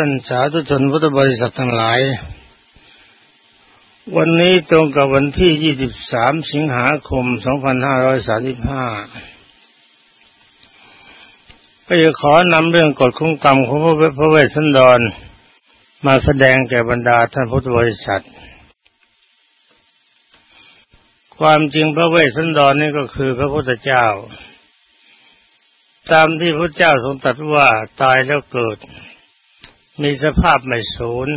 ท่านสาธุชนพุทธบริษัททั้งหลาย วันนี้ตรงกับวันที่ 23 สิงหาคม 2535 ก็จะขอนำเรื่องกฎคุ้มกรรมของพระเวสสันดร มาแสดงแก่บรรดาท่านพุทธบริษัท ความจริงพระเวสสันดรนี่ก็คือพระพุทธเจ้า ตามที่พระเจ้าทรงตรัสว่าตายแล้วเกิด มีสภาพไม่สูญ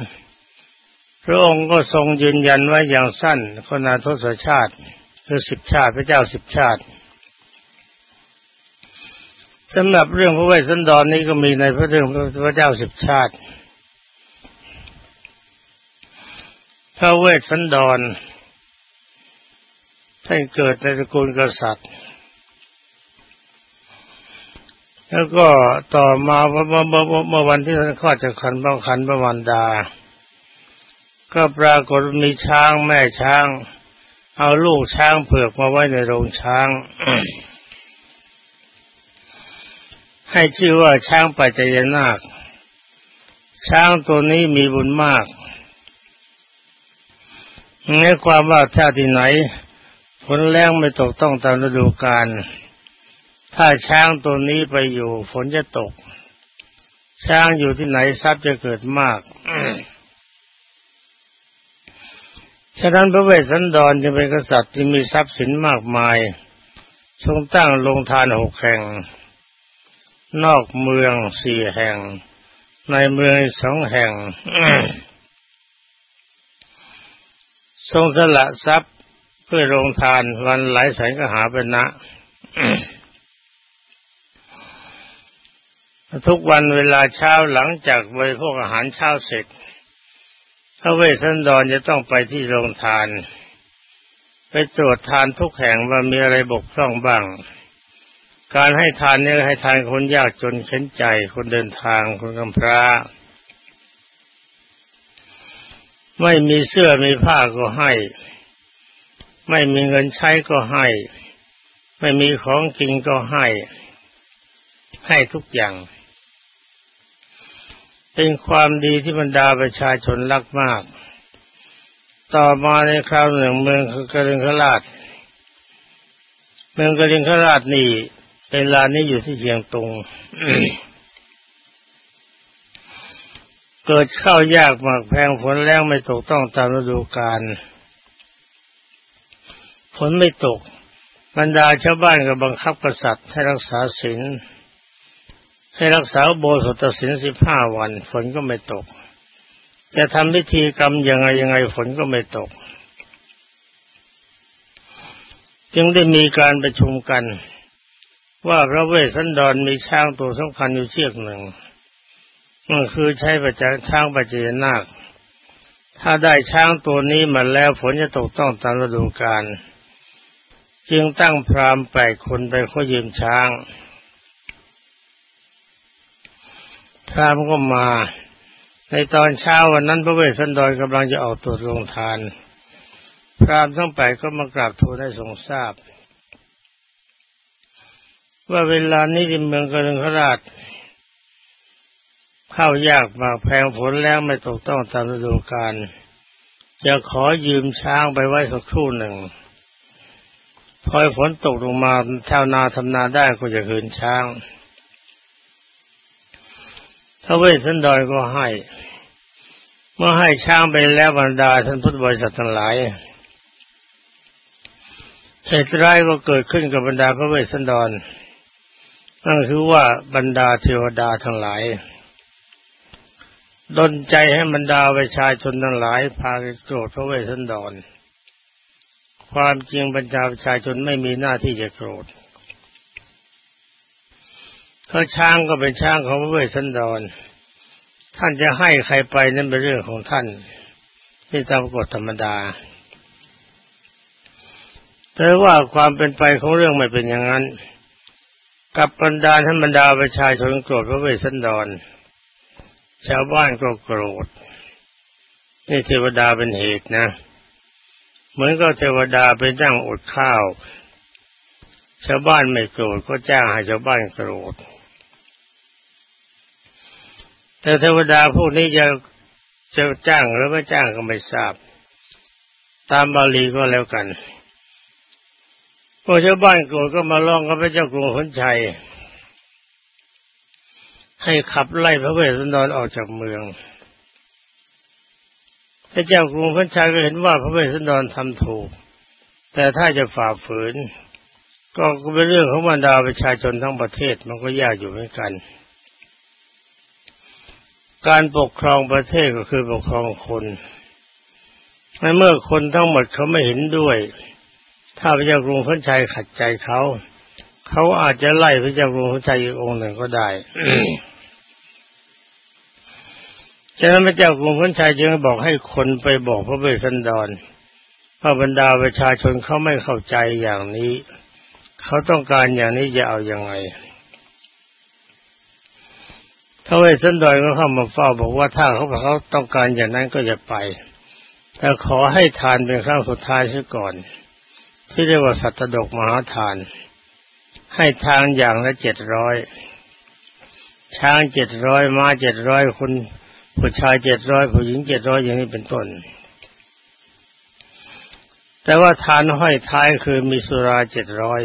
พระองค์ก็ทรงยืนยันไว้อย่างสั้นคนอาทศชาติคือสิบชาติพระเจ้าสิบชาติสำหรับเรื่องพระเวสสันดรนี้ก็มีในพระเรื่องพระเจ้าสิบชาติ พระเวสสันดรท่านเกิดในตระกูลกษัตริย์ แล้วก็ต่อมาเมื่อเมื่อวันที่ท่านคลอดจากคันบ้าคันประวันดา ก็ปรากฏมีช้างแม่ช้าง เอาลูกช้างเผือกมาไว้ในโรงช้าง ให้ชื่อว่าช้างปัจจยนาค ช้างตัวนี้มีบุญมากในความว่าถ้าที่ไหนฝนแรงไม่ตกต้องตามฤดูกาล ถ้าช้างตัวนี้ไปอยู่ฝนจะตก ช้างอยู่ที่ไหนทรัพย์จะเกิดมากฉะนั้นพระเวสสันดรจึงเป็นกษัตริย์ที่มีทรัพย์สินมากมาย ทรงตั้งโรงทานหกแห่ง นอกเมืองสี่แห่ง ในเมืองสองแห่ง ทรงสละทรัพย์เพื่อโรงทานวันหลายแสนก็หาเป็นนะ ทุกวันเวลาเช้าหลังจากบริโภคอาหารเช้าเสร็จพระเวสสันดรจะต้องไปที่โรงทาน ไปตรวจทานทุกแห่งว่ามีอะไรบกพร่องบ้าง การให้ทานเนี่ยให้ทานคนยากจนเข็นใจ คนเดินทางคนกำพร้า ไม่มีเสื้อมีผ้าก็ให้ ไม่มีเงินใช้ก็ให้ ไม่มีของกินก็ให้ ให้ทุกอย่าง เป็นความดีที่บรรดาประชาชนรักมาก ต่อมาในคราวหนึ่งเมืองคือกริงคราช เมืองกริงคราชนี่เวลานนี้อยู่ที่เชียงตุง เกิดข้าวยากมากแพงฝนแรงไม่ตกต้องตามฤดูกาลฝนไม่ตกบรรดาชาวบ้านก็บังคับกษัตริย์ให้รักษาศีล ให้รักษาโบสถศีลสิบห้าวัน ฝนก็ไม่ตก จะทำพิธีกรรมยังไงยังไงฝนก็ไม่ตก จึงได้มีการประชุมกัน ว่าพระเวสสันดรมีช้างตัวสำคัญอยู่เชือกหนึ่งนั่นคือใช้ประจักช้างปัจเจนาค ถ้าได้ช้างตัวนี้มาแล้วฝนจะตกต้องตามฤดูกาลจึงตั้งพรามแปดคนไปขอยืมช้าง พรามก็มา ในตอนเช้าวันนั้นพระเวสสันดรกำลังจะออกตรวจโรงทาน พรามทั้งแปดก็มากราบทูลให้ทรงทราบ ว่าเวลานี้ที่เมืองกรุงราชข้าวยากมากแพงฝนแล้วไม่ตกต้องตามฤดูกาลจะขอยืมช้างไปไว้สักครู่หนึ่ง พอฝนตกลงมาชาวนาทำนาได้ก็จะคืนช้าง พระเวสสันดรก็ให้ เมื่อให้ช้างไปแล้วบรรดาท่านพุทธบริษัททั้งหลายเหตุร้ายก็เกิดขึ้นกับบรรดาพระเวสสันดรนั่นคือว่าบรรดาเทวดาทั้งหลายดนใจให้บรรดาประชาชนทั้งหลายพาโกรธพระเวสสันดร ความจริงบรรดาประชาชนไม่มีหน้าที่จะโกรธ เพราะช้างก็เป็นช้างของพระเวสสันดร ท่านจะให้ใครไปนั่นเป็นเรื่องของท่านที่ตามกฎธรรมดา แต่ว่าความเป็นไปของเรื่องไม่เป็นอย่างนั้น กับบรรดาท่านบรรดาประชาชนโกรธพระเวสสันดร ชาวบ้านก็โกรธนี่เทวดาเป็นเหตุนะ เหมือนก็เทวดาไปนั่งอดข้าว ชาวบ้านไม่โกรธก็จ้างให้ชาวบ้านโกรธ แต่เทวดาพวกนี้จะจะจ้างหรือไม่จ้างก็ไม่ทราบ ตามบาลีก็แล้วกันพวกชาวบ้านโกรธก็มาร้องกับพระเจ้ากรุงขนชัย ให้ขับไล่พระเวสสันดรออกจากเมือง พระเจ้ากรุงขนชัยก็เห็นว่าพระเวสสันดรทำถูก แต่ถ้าจะฝ่าฝืน ก็เป็นเรื่องของบรรดาประชาชนทั้งประเทศมันก็ยากอยู่เหมือนกัน การปกครองประเทศก็คือปกครองคนเมื่อคนทั้งหมดเขาไม่เห็นด้วย ถ้าพระเจ้ากรุงพนชัยขัดใจเขาเขาอาจจะไล่พระเจ้ากรุงพนชัยอีกองค์หนึ่งก็ได้ฉะนั้นพระเจ้ากรุงพนชัยจึงบอกให้คนไปบอกพระเวสสันดรว่าบรรดาประชาชนเขาไม่เข้าใจอย่างนี้ เขาต้องการอย่างนี้จะเอาอยัางไง ระเวสสันดรก็เข้ามาเฝ้าบอกว่าถ้าเขาเขาต้องการอย่างนั้นก็จะไป แต่ขอให้ทานเป็นครั้งสุดท้ายซะก่อน ที่เรียกว่าสัตดกมหาทาน ให้ทางอย่างละเจ็ดร้อยช้างเจ็ดร้อยม้าเจ็ดร้อยคนผู้ชายเจ็ดร้อยผู้หญิงเจ็ดร้อยอย่างนี้เป็นต้น แต่ว่าทานห้อยท้ายคือมีสุราเจ็ดร้อย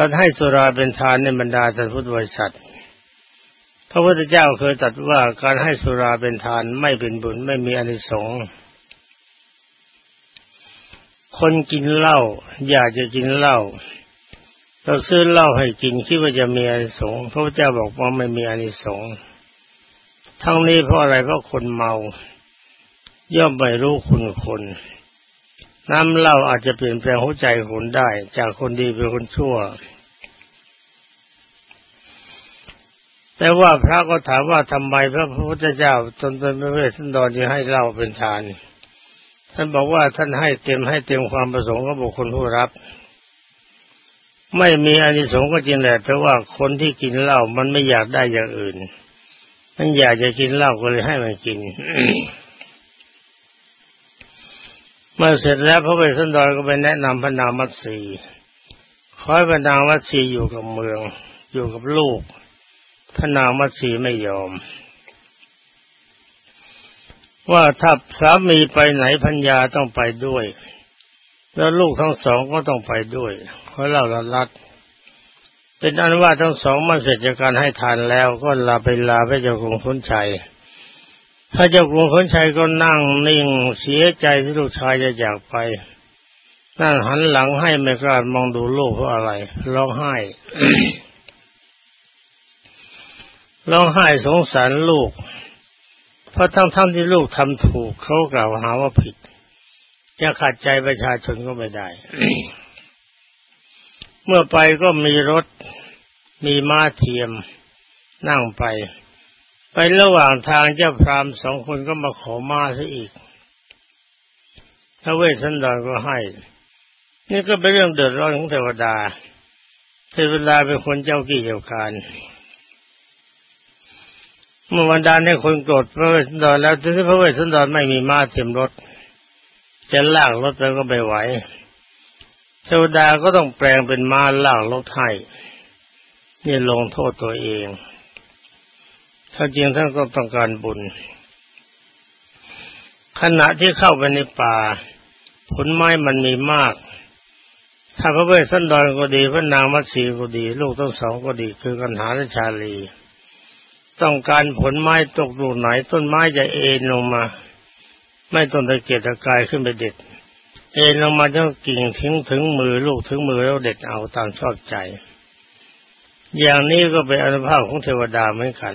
ตอนให้สุราเป็นทานในบรรดาสัตว์พุทธบริษัทพระพุทธเจ้าเคยตรัสว่าการให้สุราเป็นทานไม่เป็นบุญไม่มีอนิสงส์คนกินเหล้าอยากจะกินเหล้าเราซื้อเหล้าให้กินคิดว่าจะมีอานิสงส์พระพุทธเจ้าบอกว่าไม่มีอานิสงส์ทั้งนี้เพราะอะไรเพราะคนเมา ย่อมไม่รู้คุณคน น้ำเหล้าอาจจะเปลี่ยนแปลงหัวใจคนได้ จากคนดีเป็นคนชั่ว แต่ว่าพระก็ถามว่าทำไมพระพุทธเจ้าจนเป็นพระเวสสันดรจึงให้เหล้าเป็นทาน ท่านบอกว่าท่านให้เต็มให้เต็มความประสงค์ของบุคคลผู้รับ ไม่มีอานิสงส์ก็จริงแหละแต่ว่าคนที่กินเหล้ามันไม่อยากได้อย่างอื่น มันอยากจะกินเหล้าก็เลยให้มันกิน เมื่อเสร็จแล้วพระเวสสันดรก็ไปแนะนำพระนางมัตสีขอให้พระนางมัตสีอยู่กับเมือง อยู่กับลูกพระนางมัตสีไม่ยอม ว่าถ้าสามีไปไหนพัญญาต้องไปด้วย แล้วลูกทั้งสองก็ต้องไปด้วยเพราะเราละลัดเป็นอันว่าทั้งสองมาเสร็จจากการให้ทานแล้วก็ลาไปลาพระเจ้ากรุงพนชัย พระเจ้ากรุงพนชัยก็นั่งนิ่งเสียใจที่ลูกชายจะจากไป นั่งหันหลังให้ไม่กล้ามองดูลูกเพราะอะไรร้องไห้ร้องไห้สงสารลูก เพราะทั้งทั้งที่ลูกทำถูกเขากล่าวหาว่าผิด จะขัดใจประชาชนก็ไม่ได้ เมื่อไปก็มีรถมีม้าเทียม นั่งไป ไประหว่างทางเจ้าพรามสองคนก็มาขอม้าซะอีกพระเวสสันดรก็ให้ นี่ก็เป็นเรื่องเดือดร้อนของเทวดา เทวดาเป็นคนเจ้ากี้เจ้าการเมื่อวันดานให้คนโกรธพระเวสสันดรแล้วถึงพระเวสสันดรไม่มีม้าเทียมรถ จะลากรถไปก็ไม่ไหว เทวดาก็ต้องแปลงเป็นม้าลากรถให้นี่ลงโทษตัวเอง ถ้าจริงท่านก็ต้องการบุญ ขณะที่เข้าไปในป่า ผลไม้มันมีมาก ถ้าพระเวสสันดรก็ดี พระนางมัตสีก็ดี ลูกทั้งสองก็ดี คือกันหาและชาลี ต้องการผลไม้ตกลูกไหน ต้นไม้จะเอ็นลงมา ไม่ต้องตะเกียกตะกายขึ้นไปเด็ด เอ็นลงมาต้องกิ่งถึงถึงมือลูกถึงมือแล้วเด็ดเอาตามชอบใจ อย่างนี้ก็เป็นอนุภาพของเทวดาเหมือนกัน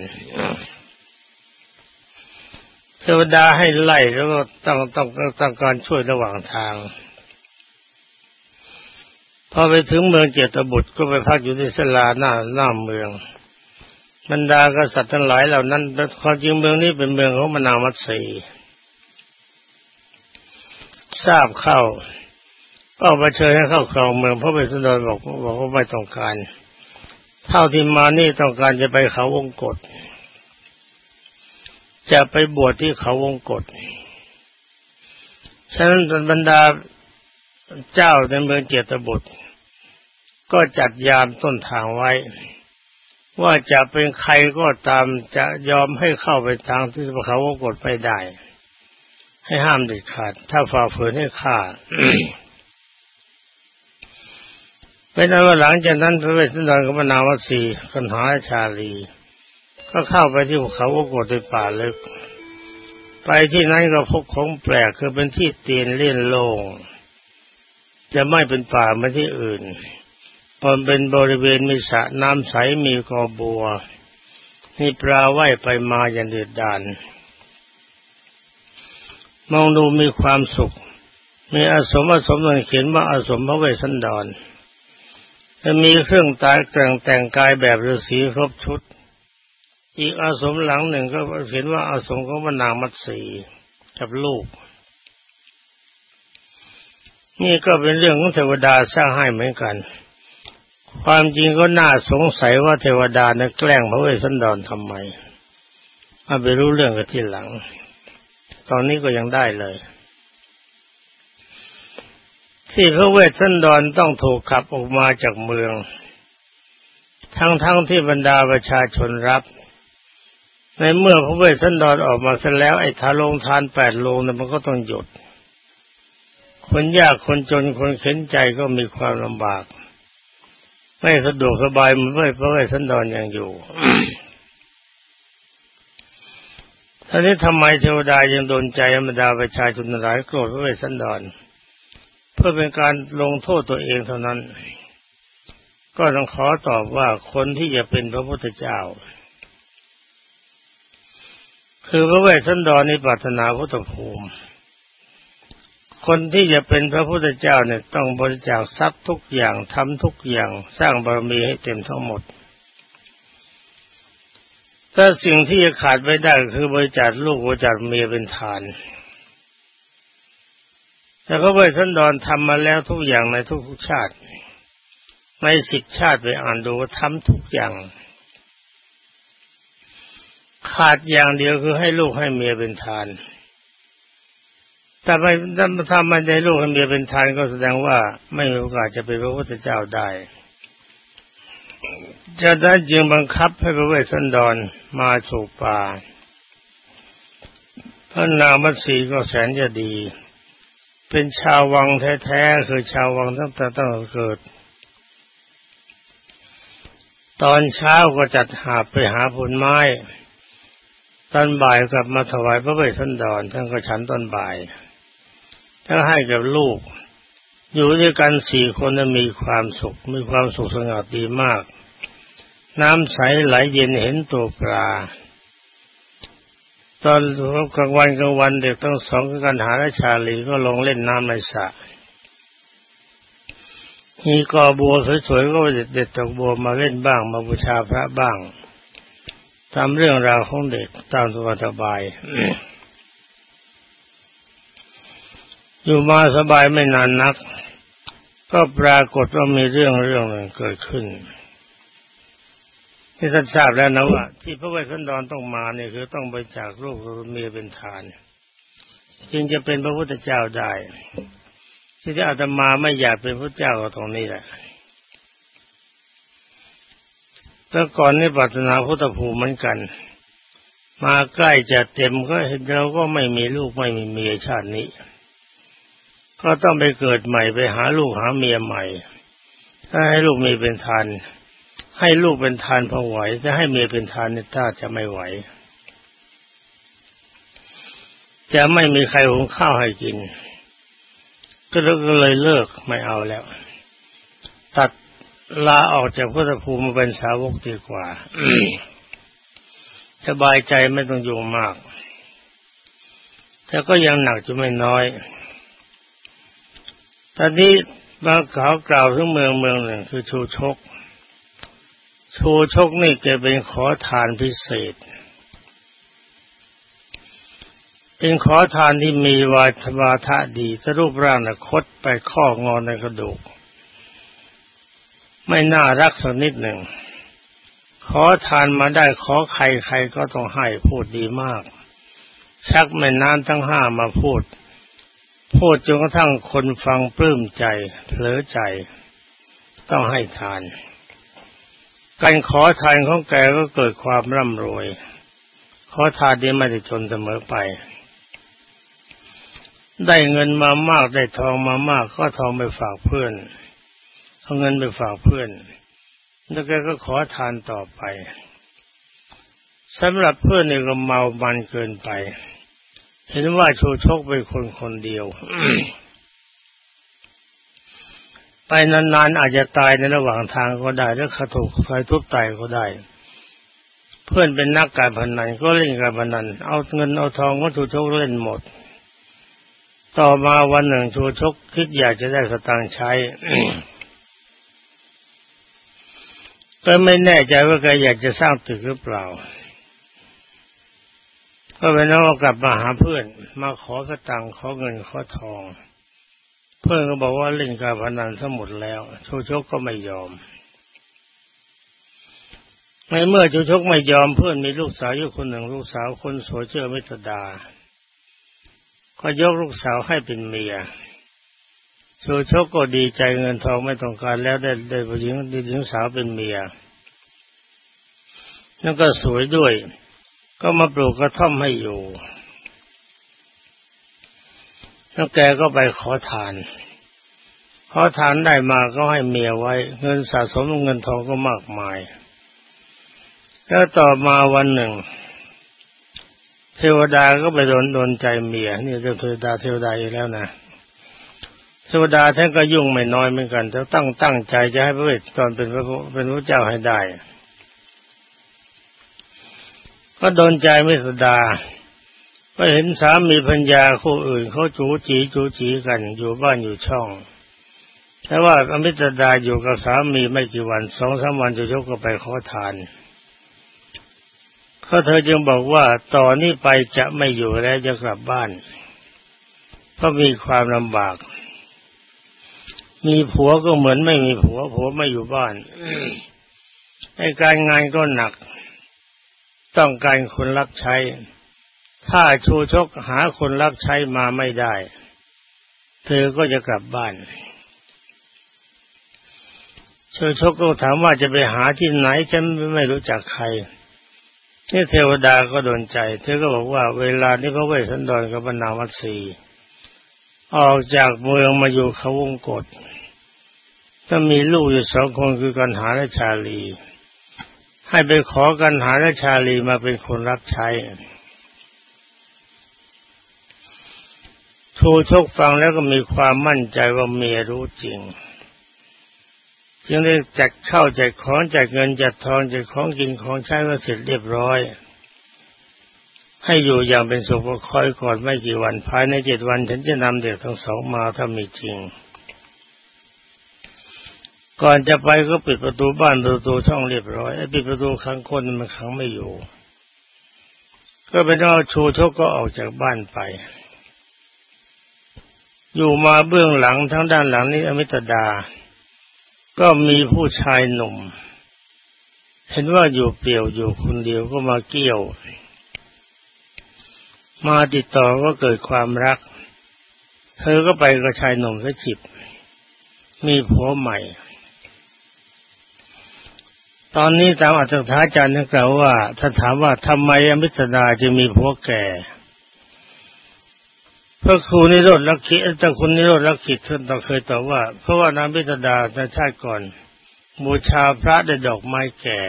เทวดาให้ไล่แล้วก็ต้องต้องต้องการช่วยระหว่างทาง พอไปถึงเมืองเจตบุตรก็ไปพักอยู่ที่สลาหน้าหน้าเมืองบรรดากษัตริย์ทั้งหลายเหล่านั้นความจริงเมืองนี้เป็นเมืองของมนามัตสีทราบเข้าก็ไปเชิญให้เข้าครองเมืองพระเวสสันดรบอกบอกว่าไม่ต้องการ เท่าที่มานี่ต้องการจะไปเขาวงกฏจะไปบวชที่เขาวงกฏฉะนั้นบรรดาเจ้าในเมืองเจตบุตร ก็จัดยามต้นทางไว้ ว่าจะเป็นใครก็ตามจะยอมให้เข้าไปทางที่เขาวกดไม่ได้ ให้ห้ามเด็ดขาด ถ้าฝ่าฝืนให้ฆ่า เป็นอันว่าหลังจากนั้นพระเวสสันดรกับนาวสีคนหาชาลี ก็เข้าไปที่ภูเขาวกดในป่าลึก ไปที่นั้นก็พบของแปลกคือเป็นที่เตียนเล่นโลงจะไม่เป็นป่าเหมือนที่อื่นมันเป็นบริเวณมีสระน้ำใสมีกอบัวมีปลาว่ายไปมาอย่างเดือดดานมองดูมีความสุข มีอาสมอาสมนั่นเขียนว่าอาสมพระเวสสันดร จะมีเครื่องตายแต่งแต่งกายแบบฤาษีครบชุด อีกอาสมหลังหนึ่งก็เขียนว่าอาสมของพระนางมัตสีกับลูก นี่ก็เป็นเรื่องของเทวดาสร้างให้เหมือนกัน ความจริงก็น่าสงสัยว่าเทวดานะแกล้งพระเวสสันดรทำไมมาไปรู้เรื่องกันที่หลัง ตอนนี้ก็ยังได้เลย ที่พระเวสสันดรต้องถูกขับออกมาจากเมือง ทั้งๆทที่บรรดาประชาชนรับ ในเมื่อพระเวสสันดรออกมาเสร็จแล้วไอ้ทาลงทานแปดโลงนั้นมันก็ต้องหยุด คนยากคนจนคนเข็นใจก็มีความลำบาก ไม่สะดวกสบายมันไม่พราะว่าสันดอนยังอยู่ท่านี้ทำไมเทวดายังโดนใจธรรมดาประชาชนหลายโกรธพระเวสสันดร พื่อเป็นการลงโทษตัวเองเท่านั้น ก็ต้องขอตอบว่าคนที่จะเป็นพระพุทธเจ้า คือพระเวสสันดรในปรารถนาพุทธภูมิ คนที่จะเป็นพระพุทธเจ้าเนี่ยต้องบริจาคทรัพย์ทุกอย่างทำทุกอย่างสร้างบารมีให้เต็มทั้งหมดถ้าสิ่งที่จะขาดไม่ได้คือบริจาคลูกบริจาคเมียเป็นฐาน แต่พระเวสสันดรทำมาแล้วทุกอย่างในทุกชาติ ในสิบชาติไปอ่านดูว่าทำทุกอย่าง ขาดอย่างเดียวคือให้ลูกให้เมียเป็นทาน แต่ไปถ้ามันในลูกให้เมียเป็นทานก็แสดงว่าไม่มีโอกาสจะเป็นพระพุทธเจ้าได้จะได้จึงบังคับให้พระเวสสันดรมาสู่ป่าพระนางมัตสีก็แสนจะดี เป็นชาววังแท้ๆคือชาววังตั้งแต่ตั้งเกิด ตอนเช้าก็จัดหาไปหาผลไม้ตอนบ่ายกลับมาถวายพระเวสสันดรท่านก็ฉันตอนบ่ายถ้าให้กับลูก อยู่ด้วยกันสี่คนนั้นมีความสุข มีความสุขสงบดีมาก น้ำใสไหลเย็นเห็นตัวปลา ตอนกลางวันกลางวันเด็กต้องสองกันหาและชาลีก็ลงเล่นน้ำในสระมีกอบัวสวยๆก็เด็ดเด็ดตกบัวมาเล่นบ้าง มาบูชาพระบ้างทำเรื่องราวของเด็กตามตัวสบาย อยู่มาสบายไม่นานนัก ก็ปรากฏว่ามีเรื่องเรื่องหนึ่งเกิดขึ้น ที่ท่านทราบแล้วนะว่าที่พระเวสสันดรต้องมาเนี่ยคือต้องไปจากลูกเมียเป็นทาน จึงจะเป็นพระพุทธเจ้าได้ที่ที่อาตมาไม่อยากเป็นพระเจ้าก็ตรงนี้แหละแต่ก่อนนี่ปรารถนาพุทธภูมิเหมือนกัน มาใกล้จะเต็มก็เห็นเราก็ไม่มีลูกไม่มีเมียชาตินี้ ก็ต้องไปเกิดใหม่ไปหาลูกหาเมียใหม่ ถ้าให้ลูกมีเป็นทาน ให้ลูกเป็นทานพอไหวจะให้เมียเป็นทานเนี่ถ้าจะไม่ไหว จะไม่มีใครหุงข้าวให้กิน ก็เลยเลิกไม่เอาแล้ว ตัดลาออกจากพุทธภูมิมาเป็นสาวกดีกว่าสบายใจไม่ต้องยุ่งมาก แต่ก็ยังหนักจะไม่น้อย ตอนนี้มาเขากล่าวถึงเมืองเมืองหนึ่งคือชูชก ชูชกนี่แกเป็นขอทานพิเศษ เป็นขอทานที่มีวาทวาทะดีจะรูปร่างนะคดไปข้องอนในกระดูก ไม่น่ารักสักนิดหนึ่ง ขอทานมาได้ขอใครใครก็ต้องให้พูดดีมาก ชักแม่น้ำทั้งห้ามาพูด พูดจนกระทั่งคนฟังปลื้มใจเผลอใจ ต้องให้ทาน การขอทานของแกก็เกิดความร่ำรวย ขอทานนี้ไม่ได้จนเสมอไป ได้เงินมามากได้ทองมามากก็ทองไปฝากเพื่อนเอาเงินไปฝากเพื่อน แล้วแกก็ขอทานต่อไปสำหรับเพื่อนนี่ก็เมามันเกินไป เห็นว่าชูชกเป็นคนคนเดียว ไปนานๆอาจจะตายในระหว่างทางก็ได้แล้วขาถูกใครทุบตายก็ได้ เพื่อนเป็นนักการพนันก็เล่นการพนัน เอาเงินเอาทองก็ชูชกเล่นหมด ต่อมาวันหนึ่งชูชกคิดอยากจะได้สตางค์ใช้ก็ไม่แน่ใจว่าแกอยากจะสร้างตึกหรือเปล่า ก็เป็นน้องกลับมาหาเพื่อน มาขอสตังค์ขอเงินขอทอง เพื่อนก็บอกว่าเล่นการพนันทั้งหมดแล้วชูชกก็ไม่ยอมในเมื่อชูชกไม่ยอมเพื่อนมีลูกสาวอยู่คนหนึ่งลูกสาวคนสวยเชื่อมิตรดาก็ยกลูกสาวให้เป็นเมียชูชกก็ดีใจเงินทองไม่ต้องการแล้วได้ได้ผู้หญิงดีหญิงสาวเป็นเมียนั่นก็สวยด้วย ก็มาปลูกกระท่อมให้อยู่ แล้วแกก็ไปขอทานขอทานได้มาก็ให้เมียไว้ เงินสะสมเงินทองก็มากมาย แล้วต่อมาวันหนึ่ง เทวดาก็ไปโดนโดนใจเมียนี่เทวดาเทวดาอีกแล้วนะเทวดาท่านก็ยุ่งไม่น้อยเหมือนกันแต่ตั้งตั้งใจจะให้พระเวทตอนเป็นพระเป็นพระเจ้าให้ได้ ก็โดนใจไม่สดา ก็เห็นสามีพัญญาคู่อื่นเขาจูจีจูจีกัน อยู่บ้านอยู่ช่อง แต่ว่าอมิตรดาอยู่กับสามีไม่กี่วันสองสามวันจะยกก็ไปขอทานเขาเธอจึงบอกว่าต่อนนี้ไปจะไม่อยู่แล้วจะกลับบ้าน เพราะมีความลำบาก มีผัวก็เหมือนไม่มีผัวผัวไม่อยู่บ้านไอ้การงานก็หนัก ต้องการคนรับใช้ ถ้าชูชกหาคนรับใช้มาไม่ได้ เธอก็จะกลับบ้านชูชกก็ถามว่าจะไปหาที่ไหนฉันไม่รู้จักใครนี่เทวดาก็โดนใจ เธอก็บอกว่าเวลานี้พระเวสสันดรกับบรรณาวัสีออกจากเมืองมาอยู่เขาวงกฏถ้ามีลูกอยู่สองคนคือกันหาและชาลี ให้ไปขอกันหาและชาลีมาเป็นคนรับใช้ ทูชกฟังแล้วก็มีความมั่นใจว่าเมียรู้จริง จึงได้จัดเข้าจัดของจัดเงินจัดทองจัดของกินของใช้มาเสร็จเรียบร้อย ให้อยู่อย่างเป็นสุขคอยก่อนไม่กี่วันภายในเจ็ดวัน ฉันจะนำเด็กทั้งสองมาถ้ามีจริง ก่อนจะไปก็ปิดประตูบ้านประตูช่องเรียบร้อยไอ้ปิดประตูขังคนมันขังไม่อยู่ ก็เป็นเอาชูชกก็ออกจากบ้านไป อยู่มาเบื้องหลังทั้งด้านหลังนี้อมิตดา ก็มีผู้ชายหนุ่ม เห็นว่าอยู่เปลี่ยวอยู่คนเดียวก็มาเกี่ยว มาติดต่อก็เกิดความรัก เธอก็ไปกับชายหนุ่มซะฉิบ มีผัวใหม่ ตอนนี้ตามอัตถาจารย์ท่านกล่าวว่าถ้าถามว่าทำไมอมิตดาจะมีผัวแก่ พระครูนิโรธลักขิตคุณนิโรธลักขิตท่านต้องเคยตอบว่า เพราะว่านางมิตรดาในชาติก่อน บูชาพระด้วยดอกไม้แก่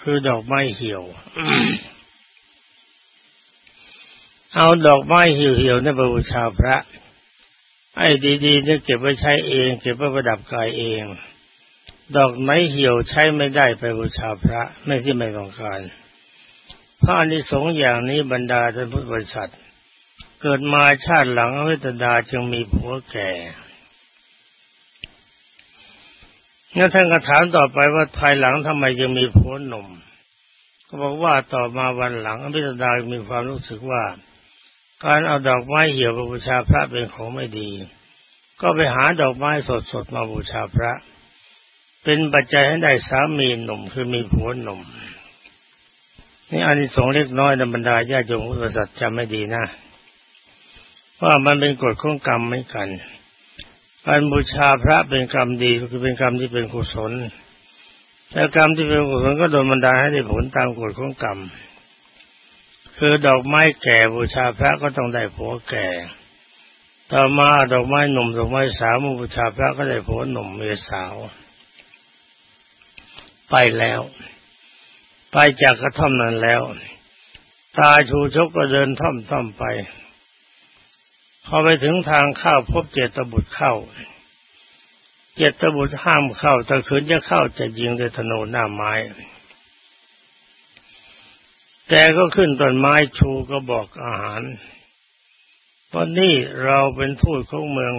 คือดอกไม้เหี่ยว เอาดอกไม้เหี่ยวๆนี่ไปบูชาพระ ไอ้ดีๆนี่เก็บไว้ใช้เอง เก็บไว้ประดับกายเอง ดอกไม้เหี่ยวใช้ไม่ได้ไปบูชาพระ ไม่ที่ไม่ต้องการพระอนิสงส์อย่างนี้บรรดาท่านพุทธบริษัท เกิดมาชาติหลังอวิตดาจึงมีผัวแก่งั้นท่านก็ถามต่อไปว่าภายหลังทำไมจึงมีผัวหนุ่มก็บอกว่าต่อมาวันหลังอวิตดามีความรู้สึกว่า การเอาดอกไม้เหี่ยวบูชาพระเป็นของไม่ดี ก็ไปหาดอกไม้สดๆมาบูชาพระ เป็นปัจจัยให้ได้สามีหนุ่มคือมีผัวหนุ่มนี่อันนี้สองเล็กน้อยในบรรดาญาติโยมพุทธศาสจำไม่ดีนะ ว่ามันเป็นกฎของกรรมไม่กันการบูชาพระเป็นกรรมดีคือเป็นกรรมที่เป็นกุศลแต่กรรมที่เป็นกุศลก็โดนบันดาลให้ได้ผลตามกฎของกรรม คือดอกไม้แก่บูชาพระก็ต้องได้ผัวแก่ ต่อมาดอกไม้หนุ่มดอกไม้สาวบูชาพระก็ได้ผัวหนุ่มเมียสาว ไปแล้ว ไปจากกระท่อมนั้นแล้ว ตาชูชกก็เดินท่อมท่อมไป พอไปถึงทางเข้าพบเจตบุตรเข้า เจตบุตรห้ามเข้าถ้าขืนจะเข้าจะยิงด้วยธนูหน้าไม้แต่ก็ขึ้นต้นไม้ชูก็บอกอาหารตอนนี้เราเป็นทูตของเมือง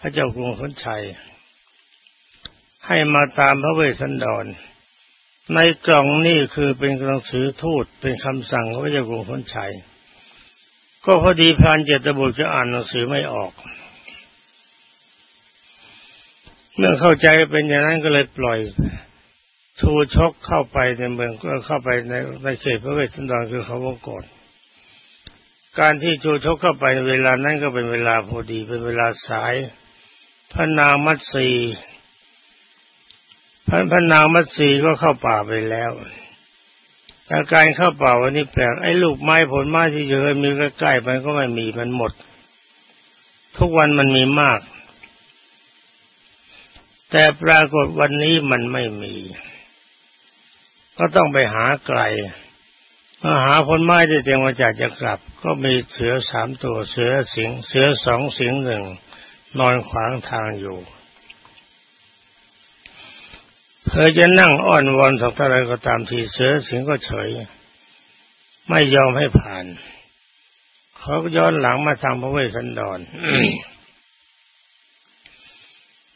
พระเจ้ากรุงสนชัย ให้มาตามพระเวสสันดร ในกล่องนี่คือเป็นหนังสือทูตเป็นคำสั่งของพระเจ้ากรุงสนชัย ก็พอดีพรานเจตบุตรจะอ่านหนังสือไม่ออก เมื่อเข้าใจเป็นอย่างนั้นก็เลยปล่อยชูชกเข้าไปในเมืองก็เข้าไปในในเขตพระเวสสันดรคือเขาวงกฏการที่ชูชกเข้าไปเวลานั้นก็เป็นเวลาพอดีเป็นเวลาสาย พระนางมัตสีพระพระนางมัตสีก็เข้าป่าไปแล้ว อาการเข้าป่าวันนี้แปลกไอ้ลูกไม้ผลไม้ที่เคยมีใกล้ๆมันก็ไม่มีมันหมด ทุกวันมันมีมาก แต่ปรากฏวันนี้มันไม่มี ก็ต้องไปหาไกลมาหาผลไม้ที่เตรียมมาจากจะกลับ ก็มีเสือสามตัวเสือสิงเสือสองสิงหนึ่งนอนขวางทางอยู่ เธอจะนั่งอ้อนวอนสักเท่าไรก็ตามทีเสือสิงก็เฉย ไม่ยอมให้ผ่าน เขาย้อนหลังมาทางพระเวสสันดร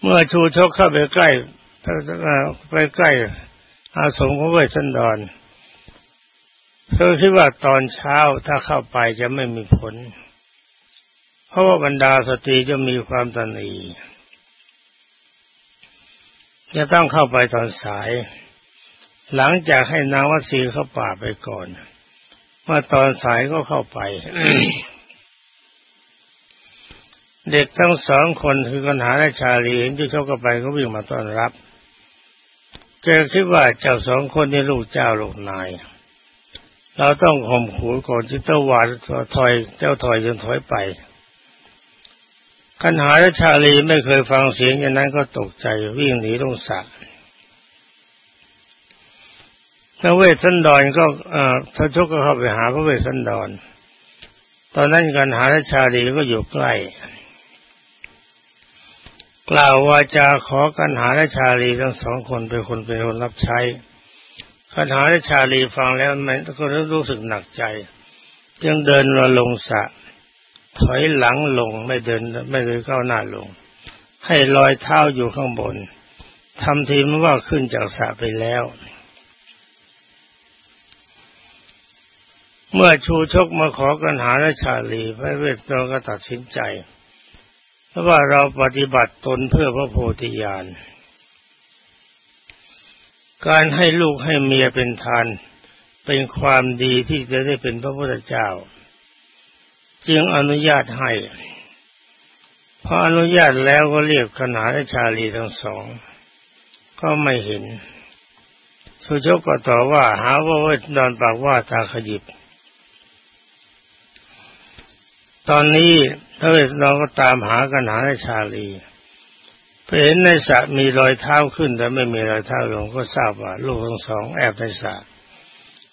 เมื่อชูชกเข้าไปใกล้ไปใกล้อาสมของเวสสันดร เธอคิดว่าตอนเช้าถ้าเข้าไปจะไม่มีผล เพราะว่าบรรดาสตรีจะมีความตันี จะต้องเข้าไปตอนสาย หลังจากให้นางวัสีเข้าป่าไปก่อนเมื่อตอนสายก็เข้าไป เด็กทั้งสองคนคือกันหาและชาลีเห็นที่เขาก็ไปเขาวิ่งมาต้อนรับแกคิดว่าเจ้าสองคนนี่ลูกเจ้าลูกนาย เราต้องข่มขู่ก่อนที่เต้าวาดถอยเจ้าถอยจนถอยไป กันหาและชาลีไม่เคยฟังเสียงอย่างนั้นก็ตกใจวิ่งหนีลงสระพระเวสสันดรก็ทชกก็เข้าไปหาพระเวสสันดร ตอนนั้นกันหาและชาลีก็อยู่ใกล้ กล่าววาจาขอกันหาและชาลีทั้งสองคนเป็นคนเป็นคนรับใช้กันหาและชาลีฟังแล้วมันก็รู้สึกหนักใจ จึงเดินลลงสะ ถอยหลังลงไม่เดินไม่เลยก้าวหน้าลง ให้ลอยเท้าอยู่ข้างบนทำทีมว่าขึ้นจากสะไปแล้ว เมื่อชูชกมาขอกันหาและชาลีพระเวทตก็ตัดสินใจเพราะว่าเราปฏิบัติตนเพื่อพระโพธิญาณการให้ลูกให้เมียเป็นทาน เป็นความดีที่จะได้เป็นพระพุทธเจ้า จึงอนุญาตให้พออนุญาตแล้วก็เรียกขนาและชาลีทั้งสอง ก็ไม่เห็นสุชกก็ต่อว่า หาว่าว่านอนปากว่าตาขยิบ ตอนนี้พระเวสเราก็ตามหากันหานชาลีไปเห็นในสระมีรอยเท้าขึ้น แต่ไม่มีรอยเท้าลงก็ทราบว่า ลูกทั้งสองแอบในสระ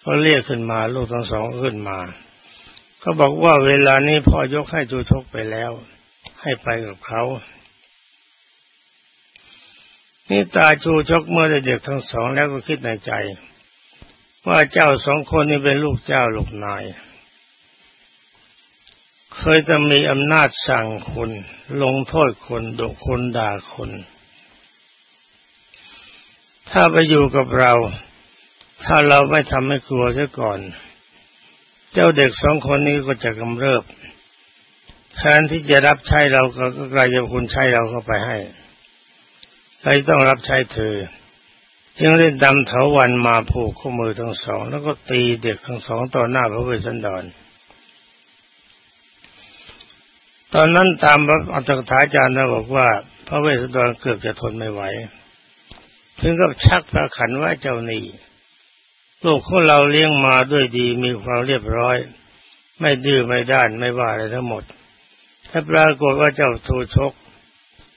ก็เรียกขึ้นมา ลูกทั้งสองขึ้นมา ก็บอกว่าเวลานี้พ่อยกให้จูชกไปแล้ว ให้ไปกับเขานี่ตาจูชกเมื่อได้เด็กทั้งสองแล้วก็คิดในใจ ว่าเจ้าสองคนนี้เป็นลูกเจ้าลูกนาย เคยจะมีอำนาจสั่งคนลงโทษคนดุคนด่าคน ถ้าไปอยู่กับเรา ถ้าเราไม่ทำให้กลัวซะก่อน เจ้าเด็กสองคนนี้ก็จะกำเริบแทนที่จะรับใช้เราก็กลายเป็นคุณใช้เราเข้าไปให้ใครต้องรับใช้เธอ จึงได้ดำเถาวันมาผูกข้อมือทั้งสอง แล้วก็ตีเด็กทั้งสองต่อหน้าพระเวสสันดร ตอนนั้นตามพระอัตถกถาจารย์นะบอกว่า พระเวสสันดรเกือบจะทนไม่ไหว ถึงกับชักพระขันว่าเจ้านี่ ลูกของเราเลี้ยงมาด้วยดีมีความเรียบร้อย ไม่ดื้อไม่ด้านไม่ว่าอะไรทั้งหมด ถ้าปรากฏว่าเจ้าทูชก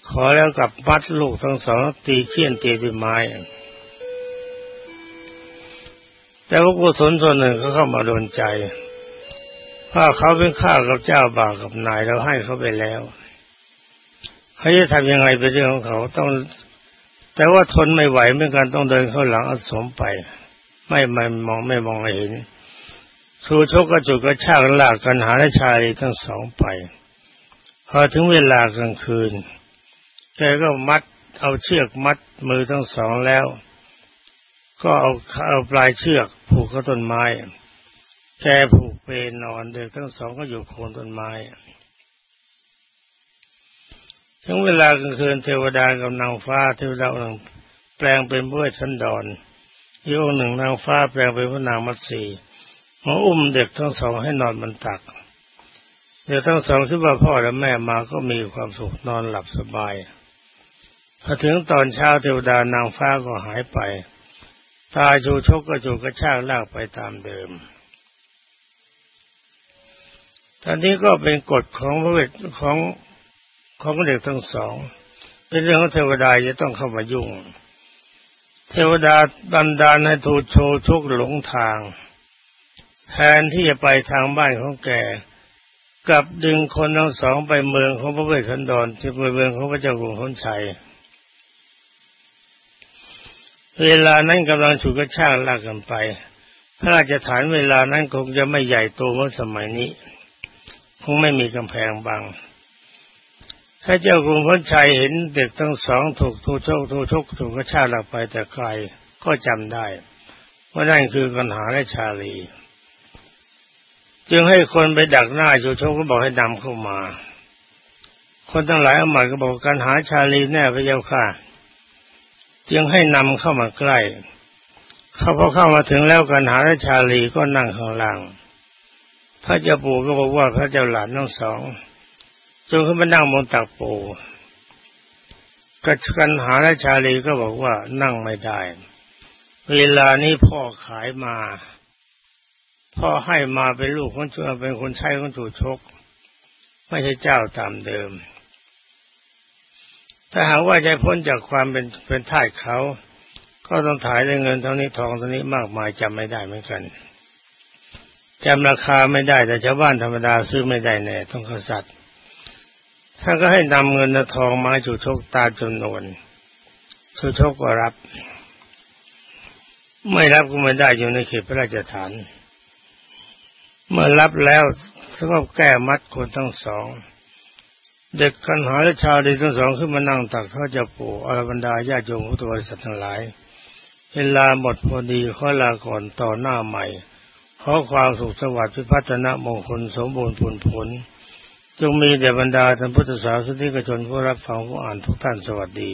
ขอแล้วกับมัดลูกทั้งสองตีเขี้ยนตีด้วยไม้ แต่ว่ากุศลส่วนหนึ่งเขาเข้ามาโดนใจถ้าเขาเป็นข้ากับเจ้าบ่าวกับนายเราให้เขาไปแล้วเขาจะทำยังไงเป็นเรื่องของเขาต้อง แต่ว่าทนไม่ไหวเหมือนกันต้องเดินเข้าหลังอสมไป ไม่ไม่มองไม่มองเห็นชูชกกระจุกกระชากลากกันหาและชายทั้งสองไป พอถึงเวลากลางคืนแกก็มัดเอาเชือกมัดมือทั้งสองแล้ว ก็เอาเอาปลายเชือกผูกเข้าต้นไม้แกผูกเปนอนเด็กทั้งสองก็อยู่โคนต้นไม้ถึงเวลากลางคืนเทวดากับนางฟ้าเทวดาหนึ่งแปลงเป็นผู้ชันดอน อีกองหนึ่งนางฟ้าแปลงเป็นพระนางมัตสีมาอุ้มเด็กทั้งสองให้นอนบนตัก เด็กทั้งสองคิดว่าพ่อและแม่มาก็มีความสุขนอนหลับสบาย พอถึงตอนเช้าเทวดานางฟ้าก็หายไป ตาจูชกก็จูกระชากลากไปตามเดิมตอนนี้ก็เป็นกฎของพระเวทของของเด็กทั้งสอง เป็นเรื่องของเทวดาจะต้องเข้ามายุ่ง เทวดาบันดาลให้ทูโชชุกหลงทาง แทนที่จะไปทางบ้านของแกกับดึงคนทั้งสองไปเมืองของพระเวทขันดรที่เมืองของพระเจ้ากรุงธนชัย เวลานั้นกำลังฉุกกระชากลากกันไป พระราชฐานเวลานั้นคงจะไม่ใหญ่โตเหมือนสมัยนี้ คงไม่มีกำแพงบัง ถ้าเจ้ากรุงพนชัยเห็นเด็กทั้งสองถูกถูชคถูชกถูกกระชากหลักไปแต่ไกลก็จำได้ว่านั่นคือปัญหาและชาลี จึงให้คนไปดักหน้าชูชกก็บอกให้นำเข้ามา คนทั้งหลายอามายก็บอกการหาชาลีแน่พระเจ้าค่ะ จึงให้นำเข้ามาใกล้เขาพอเข้ามาถึงแล้วการหาและชาลีก็นั่งข้างล่าง พระเจ้าปู่ก็บอกว่าพระเจ้าหลานทั้งสอง จนเขามานั่งบนตักปูกัจกันหาและชาลีก็บอกว่านั่งไม่ได้ เวลานี้พ่อขายมา พ่อให้มาเป็นลูกของช่วเป็นคนใช้ของถูกชก ไม่ใช่เจ้าตามเดิม ถ้าหากว่าจะพ้นจากความเป็นเป็นทาสเขา ก็ต้องถ่ายได้เงินเท่านี้ทองเท่านี้มากมายจำไม่ได้เหมือนกันจำราคาไม่ได้แต่ชาวบ้านธรรมดาซื้อไม่ได้แน่ต้องขสัตว์ ท่านก็ให้นำเงินทองมาจุชกตาจำนวนจุชกก็รับ ไม่รับก็ไม่ได้อยู่ในเขตพระราชฐาน เมื่อรับแล้วท่านก็แก้มัดคนทั้งสอง เด็กกันหาและชาวดีทั้งสองขึ้นมานั่งตักข้าจะปู่อรบรรดาญาโยมผู้ตัวสัตว์ทั้งหลาย เวลาหมดพอดีขอลาก่อนต่อหน้าใหม่ ขอความสุขสวัสดิ์พิพัฒนมงคลสมบูรณ์ผลผล จงมีแด่บรรดาท่านพุทธศาสนิกชนผู้รับฟังผู้อ่านทุกท่านสวัสดี